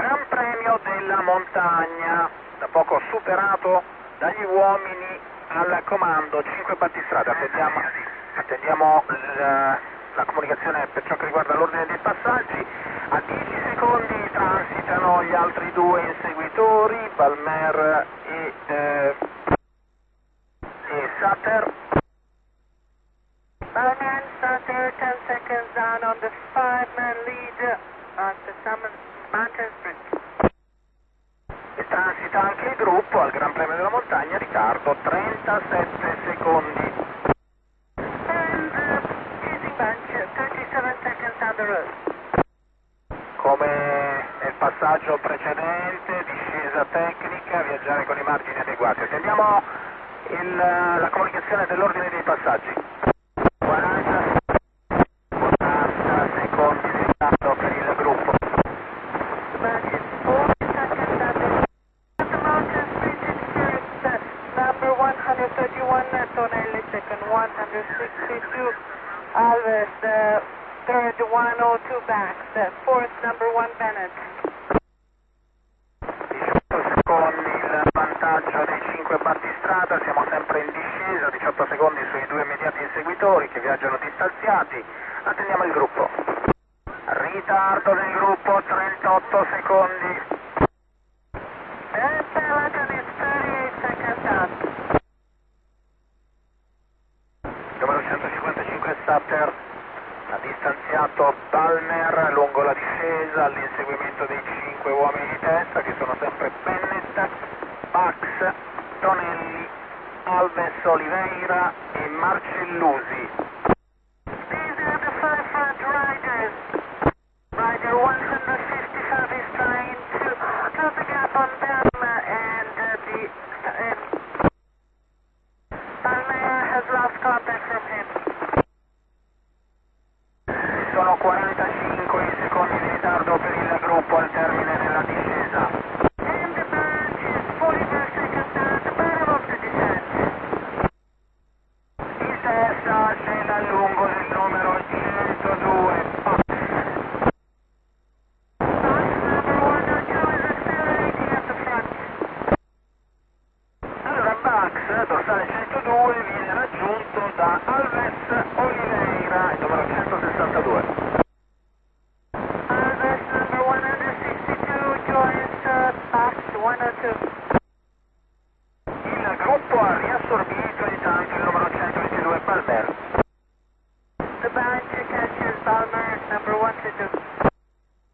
Gran Premio della Montagna, da poco superato dagli uomini al comando, 5 battistrade, attendiamo, attendiamo la, la comunicazione per ciò che riguarda l'ordine dei passaggi, a 10 secondi transitano gli altri due inseguitori, Balmer e, eh, e Sutter. Balmer and Sutter, 10 seconds down on the five-man lead. On the Summit Mountain Sprint. E transita anche il gruppo al Gran Premio della Montagna, ritardo 37 secondi. And chasing bunch, 37 seconds down the road. Come nel passaggio precedente, discesa tecnica, viaggiare con i margini adeguati. Attendiamo il, la comunicazione dell'ordine dei passaggi. 40, 40 secondi di ritardo per il gruppo. Bunch is 4 seconds down the road. On the mountain sprint is first, uh, number 131, Tonelli second, 162, Alves, uh, third, 102 back, the fourth, number 1 Bennett. 18 secondi il vantaggio dei 5 battistrada, siamo sempre in discesa, 18 secondi sui due immediati inseguitori che viaggiano distanziati, attendiamo il gruppo. Ritardo del gruppo, 38 secondi. Ha distanziato Balmer lungo la discesa all'inseguimento dei 5 uomini di testa che sono sempre Bennett, Bax, Tonelli, Alves Oliveira e Marcellusi. puerta il gruppo ha riassorbito il tanker numero 122 Palmer. The badge catches Palmer number 122.